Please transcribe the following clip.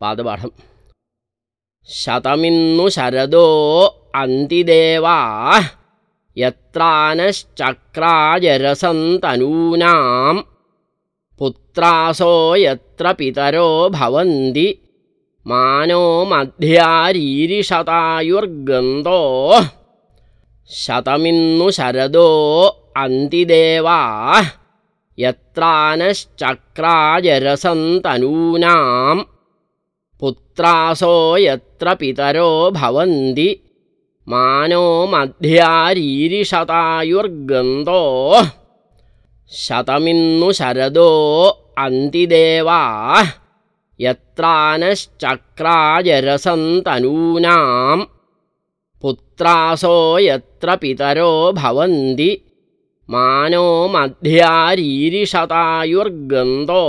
पादपाठम् शतमिन्नु शरदो अन्तिदेवा यत्रानश्चक्राजरसन्तनूनां पुत्रासो यत्र पितरो भवन्ति मानो मध्यारीरिशतायुर्गन्तो शतमिन्नु शरदो अन्तिदेवा यत्रानश्चक्राजरसन्तनूनाम् पुत्रासो यत्र पितरो भवन्ति मानो मध्यारीरिशतायुर्गन्तो शतमिन्नु शरदो अन्तिदेवा यत्रानश्चक्राजरसन्तनूनां पुत्रासो यत्र पितरो भवन्ति मानो मध्यारीरिशतायुर्गन्तो